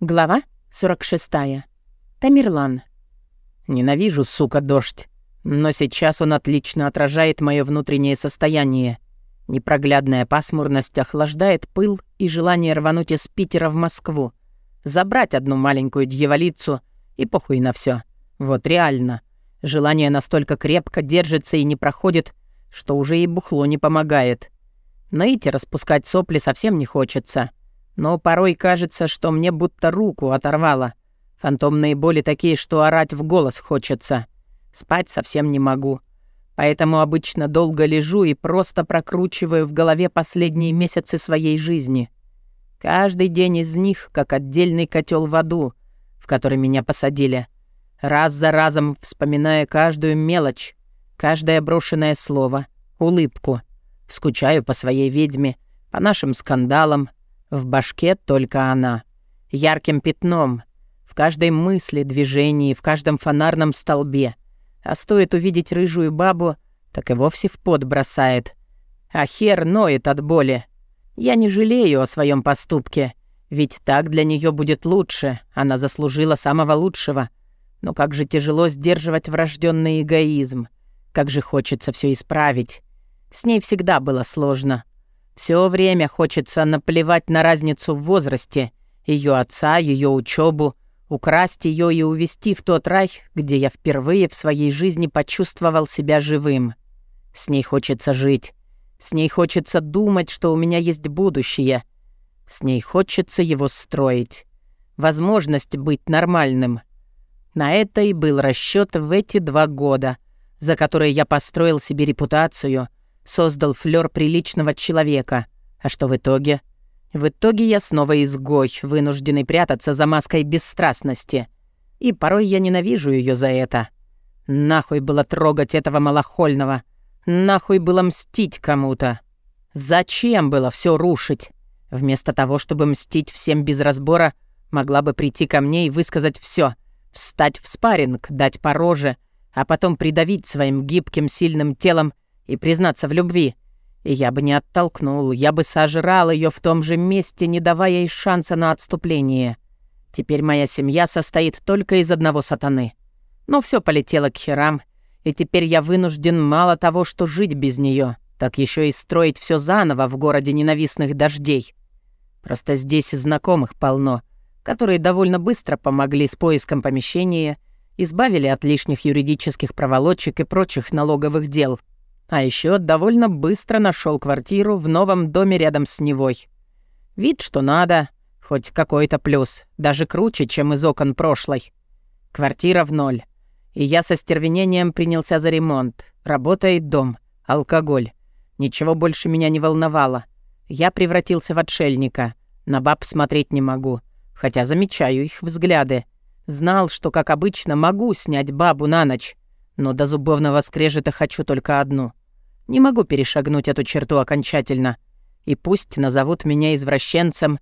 Глава 46. Тамерлан. Ненавижу, сука, дождь. Но сейчас он отлично отражает мое внутреннее состояние. Непроглядная пасмурность охлаждает пыл и желание рвануть из Питера в Москву. Забрать одну маленькую дьяволицу и похуй на все. Вот реально. Желание настолько крепко держится и не проходит, что уже и бухло не помогает. И распускать сопли совсем не хочется. Но порой кажется, что мне будто руку оторвало. Фантомные боли такие, что орать в голос хочется. Спать совсем не могу. Поэтому обычно долго лежу и просто прокручиваю в голове последние месяцы своей жизни. Каждый день из них как отдельный котел в аду, в который меня посадили. Раз за разом вспоминая каждую мелочь, каждое брошенное слово, улыбку. Скучаю по своей ведьме, по нашим скандалам, в башке только она. Ярким пятном. В каждой мысли, движении, в каждом фонарном столбе. А стоит увидеть рыжую бабу, так и вовсе в пот бросает. А хер ноет от боли. Я не жалею о своем поступке, ведь так для нее будет лучше. Она заслужила самого лучшего. Но как же тяжело сдерживать врожденный эгоизм. Как же хочется все исправить. С ней всегда было сложно. Все время хочется наплевать на разницу в возрасте, ее отца, ее учебу, украсть ее и увести в тот рай, где я впервые в своей жизни почувствовал себя живым. С ней хочется жить. С ней хочется думать, что у меня есть будущее. С ней хочется его строить. Возможность быть нормальным. На это и был расчет в эти два года, за которые я построил себе репутацию — создал флёр приличного человека. А что в итоге? В итоге я снова изгой, вынужденный прятаться за маской бесстрастности. И порой я ненавижу ее за это. Нахуй было трогать этого малохольного. Нахуй было мстить кому-то. Зачем было все рушить? Вместо того, чтобы мстить всем без разбора, могла бы прийти ко мне и высказать все, встать в спарринг, дать по роже, а потом придавить своим гибким сильным телом и признаться в любви. И я бы не оттолкнул, я бы сожрал ее в том же месте, не давая ей шанса на отступление. Теперь моя семья состоит только из одного сатаны. Но все полетело к херам, и теперь я вынужден мало того, что жить без нее, так еще и строить все заново в городе ненавистных дождей. Просто здесь знакомых полно, которые довольно быстро помогли с поиском помещения, избавили от лишних юридических проволочек и прочих налоговых дел. А еще довольно быстро нашел квартиру в новом доме рядом с Невой. Вид, что надо, хоть какой-то плюс, даже круче, чем из окон прошлой. Квартира в ноль. И я со стервенением принялся за ремонт. Работает дом, алкоголь. Ничего больше меня не волновало. Я превратился в отшельника. На баб смотреть не могу, хотя замечаю их взгляды. Знал, что, как обычно, могу снять бабу на ночь, но до зубовного скрежета хочу только одну — не могу перешагнуть эту черту окончательно. И пусть назовут меня извращенцем,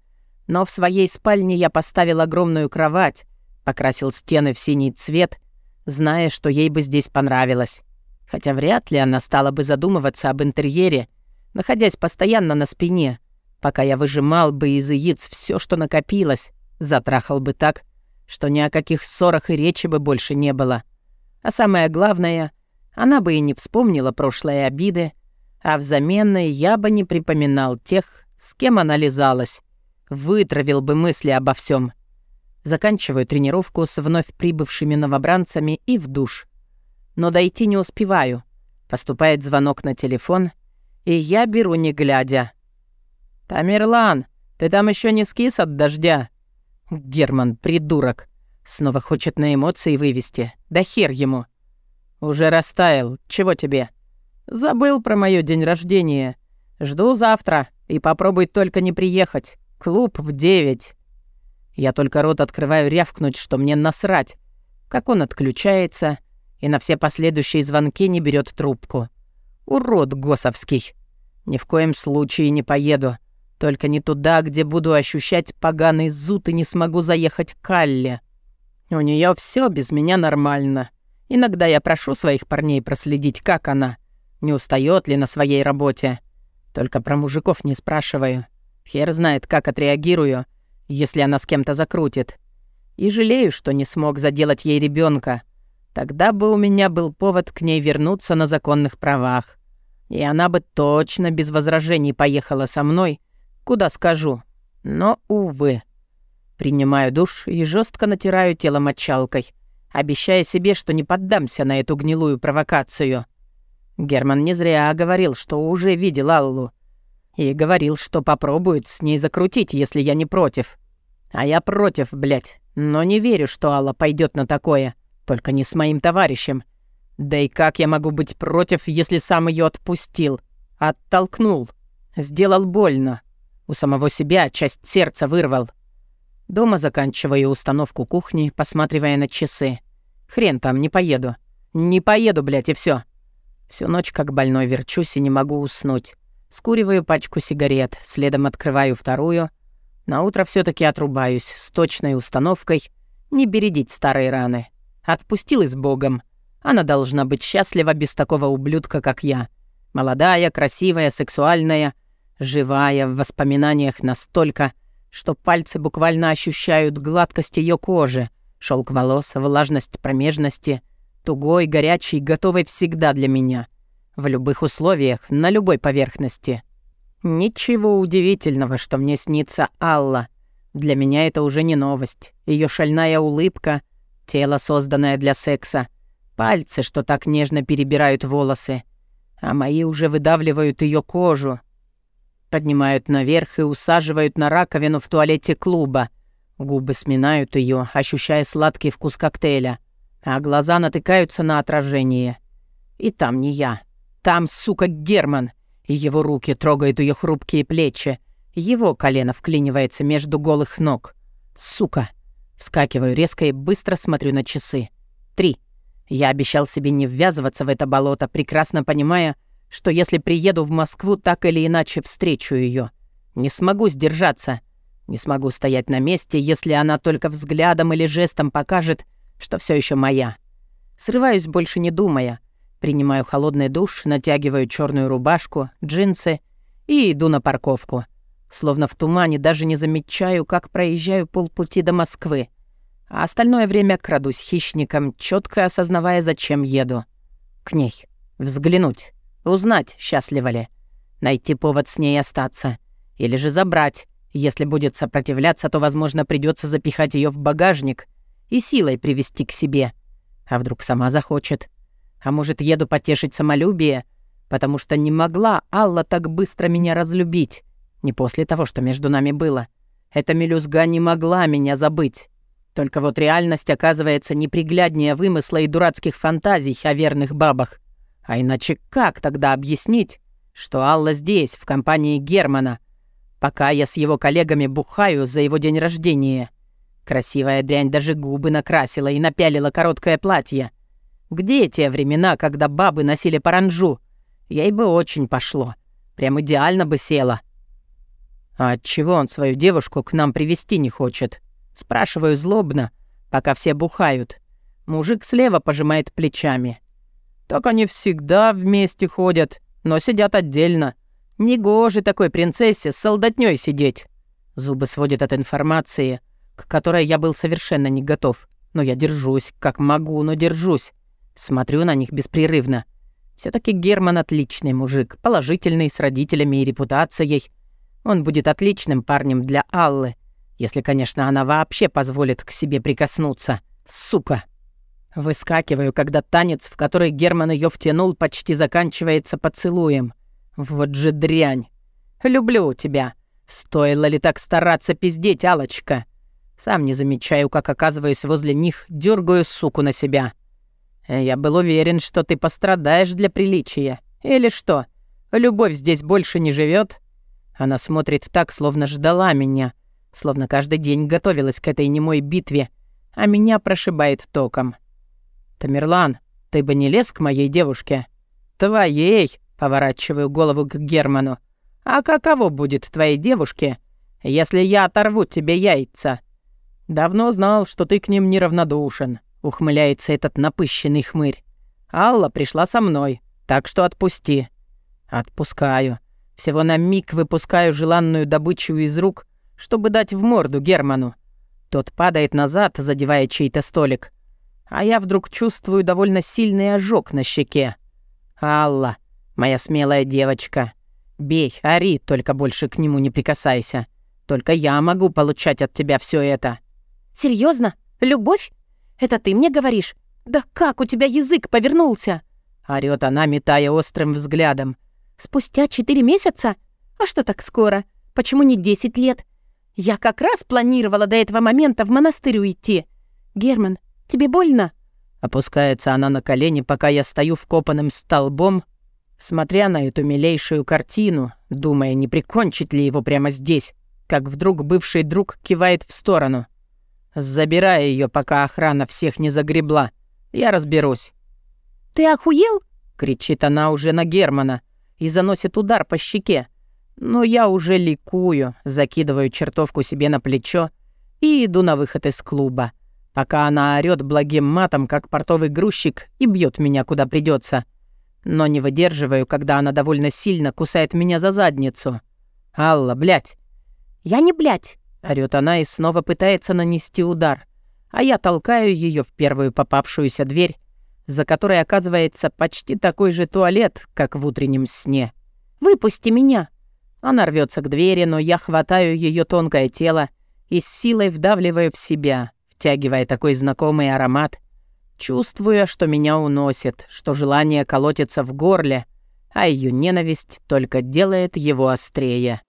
но в своей спальне я поставил огромную кровать, покрасил стены в синий цвет, зная, что ей бы здесь понравилось. Хотя вряд ли она стала бы задумываться об интерьере, находясь постоянно на спине, пока я выжимал бы из яиц все, что накопилось, затрахал бы так, что ни о каких ссорах и речи бы больше не было. А самое главное, она бы и не вспомнила прошлые обиды, а взамен я бы не припоминал тех, с кем она лизалась. Вытравил бы мысли обо всем. Заканчиваю тренировку с вновь прибывшими новобранцами и в душ. Но дойти не успеваю. Поступает звонок на телефон, и я беру не глядя. «Тамерлан, ты там еще не скис от дождя?» Герман, придурок. Снова хочет на эмоции вывести. Да хер ему. «Уже растаял. Чего тебе?» «Забыл про моё день рождения. Жду завтра. И попробуй только не приехать. Клуб в девять». Я только рот открываю рявкнуть, что мне насрать. Как он отключается и на все последующие звонки не берет трубку. Урод госовский. Ни в коем случае не поеду. Только не туда, где буду ощущать поганый зуд и не смогу заехать к Алле. У нее все без меня нормально. Иногда я прошу своих парней проследить, как она. Не устает ли на своей работе. Только про мужиков не спрашиваю. Хер знает, как отреагирую, если она с кем-то закрутит. И жалею, что не смог заделать ей ребенка. Тогда бы у меня был повод к ней вернуться на законных правах. И она бы точно без возражений поехала со мной, куда скажу. Но, увы. Принимаю душ и жестко натираю тело мочалкой, обещая себе, что не поддамся на эту гнилую провокацию. Герман не зря говорил, что уже видел Аллу. И говорил, что попробует с ней закрутить, если я не против. А я против, блядь. Но не верю, что Алла пойдет на такое. Только не с моим товарищем. Да и как я могу быть против, если сам ее отпустил? Оттолкнул. Сделал больно. У самого себя часть сердца вырвал. Дома заканчиваю установку кухни, посматривая на часы. Хрен там, не поеду. Не поеду, блядь, и все. Всю ночь как больной верчусь и не могу уснуть. Скуриваю пачку сигарет, следом открываю вторую. На утро все таки отрубаюсь с точной установкой не бередить старые раны. Отпустил с Богом. Она должна быть счастлива без такого ублюдка, как я. Молодая, красивая, сексуальная, живая в воспоминаниях настолько, что пальцы буквально ощущают гладкость ее кожи, шелк волос, влажность промежности, тугой, горячий, готовый всегда для меня. В любых условиях, на любой поверхности. Ничего удивительного, что мне снится Алла. Для меня это уже не новость. Ее шальная улыбка, тело, созданное для секса, пальцы, что так нежно перебирают волосы, а мои уже выдавливают ее кожу, Поднимают наверх и усаживают на раковину в туалете клуба. Губы сминают ее, ощущая сладкий вкус коктейля. А глаза натыкаются на отражение. И там не я. Там, сука, Герман. И его руки трогают ее хрупкие плечи. Его колено вклинивается между голых ног. Сука. Вскакиваю резко и быстро смотрю на часы. Три. Я обещал себе не ввязываться в это болото, прекрасно понимая, что если приеду в Москву, так или иначе встречу ее. Не смогу сдержаться. Не смогу стоять на месте, если она только взглядом или жестом покажет, что все еще моя. Срываюсь, больше не думая. Принимаю холодный душ, натягиваю черную рубашку, джинсы и иду на парковку. Словно в тумане даже не замечаю, как проезжаю полпути до Москвы. А остальное время крадусь хищником, четко осознавая, зачем еду. К ней. Взглянуть. Узнать, счастлива ли. Найти повод с ней остаться. Или же забрать. Если будет сопротивляться, то, возможно, придется запихать ее в багажник и силой привести к себе. А вдруг сама захочет? А может, еду потешить самолюбие? Потому что не могла Алла так быстро меня разлюбить. Не после того, что между нами было. Эта мелюзга не могла меня забыть. Только вот реальность оказывается непригляднее вымысла и дурацких фантазий о верных бабах. А иначе как тогда объяснить, что Алла здесь, в компании Германа, пока я с его коллегами бухаю за его день рождения? Красивая дрянь даже губы накрасила и напялила короткое платье. Где те времена, когда бабы носили паранжу? Ей бы очень пошло. Прям идеально бы села. А отчего он свою девушку к нам привести не хочет? Спрашиваю злобно, пока все бухают. Мужик слева пожимает плечами. Так они всегда вместе ходят, но сидят отдельно. Негоже такой принцессе с солдатней сидеть. Зубы сводят от информации, к которой я был совершенно не готов. Но я держусь, как могу, но держусь. Смотрю на них беспрерывно. все таки Герман отличный мужик, положительный, с родителями и репутацией. Он будет отличным парнем для Аллы, если, конечно, она вообще позволит к себе прикоснуться. Сука! Выскакиваю, когда танец, в который Герман ее втянул, почти заканчивается поцелуем. Вот же дрянь. Люблю тебя. Стоило ли так стараться пиздеть, алочка Сам не замечаю, как оказываюсь возле них, дергаю суку на себя. Я был уверен, что ты пострадаешь для приличия. Или что? Любовь здесь больше не живет. Она смотрит так, словно ждала меня, словно каждый день готовилась к этой немой битве, а меня прошибает током. «Тамерлан, ты бы не лез к моей девушке?» «Твоей!» — поворачиваю голову к Герману. «А каково будет твоей девушке, если я оторву тебе яйца?» «Давно знал, что ты к ним неравнодушен», — ухмыляется этот напыщенный хмырь. «Алла пришла со мной, так что отпусти». «Отпускаю. Всего на миг выпускаю желанную добычу из рук, чтобы дать в морду Герману. Тот падает назад, задевая чей-то столик. А я вдруг чувствую довольно сильный ожог на щеке. «Алла, моя смелая девочка, бей, ори, только больше к нему не прикасайся. Только я могу получать от тебя все это». Серьезно? Любовь? Это ты мне говоришь? Да как у тебя язык повернулся?» Орёт она, метая острым взглядом. «Спустя четыре месяца? А что так скоро? Почему не десять лет? Я как раз планировала до этого момента в монастырь уйти. Герман, тебе больно?» Опускается она на колени, пока я стою вкопанным столбом, смотря на эту милейшую картину, думая, не прикончить ли его прямо здесь, как вдруг бывший друг кивает в сторону. Забирая ее, пока охрана всех не загребла. Я разберусь. «Ты охуел?» — кричит она уже на Германа и заносит удар по щеке. Но я уже ликую, закидываю чертовку себе на плечо и иду на выход из клуба, пока она орёт благим матом, как портовый грузчик, и бьет меня куда придется. Но не выдерживаю, когда она довольно сильно кусает меня за задницу. «Алла, блядь!» «Я не блядь!» — орёт она и снова пытается нанести удар. А я толкаю ее в первую попавшуюся дверь, за которой оказывается почти такой же туалет, как в утреннем сне. «Выпусти меня!» Она рвется к двери, но я хватаю ее тонкое тело и с силой вдавливаю в себя, втягивая такой знакомый аромат, чувствуя, что меня уносит, что желание колотится в горле, а ее ненависть только делает его острее.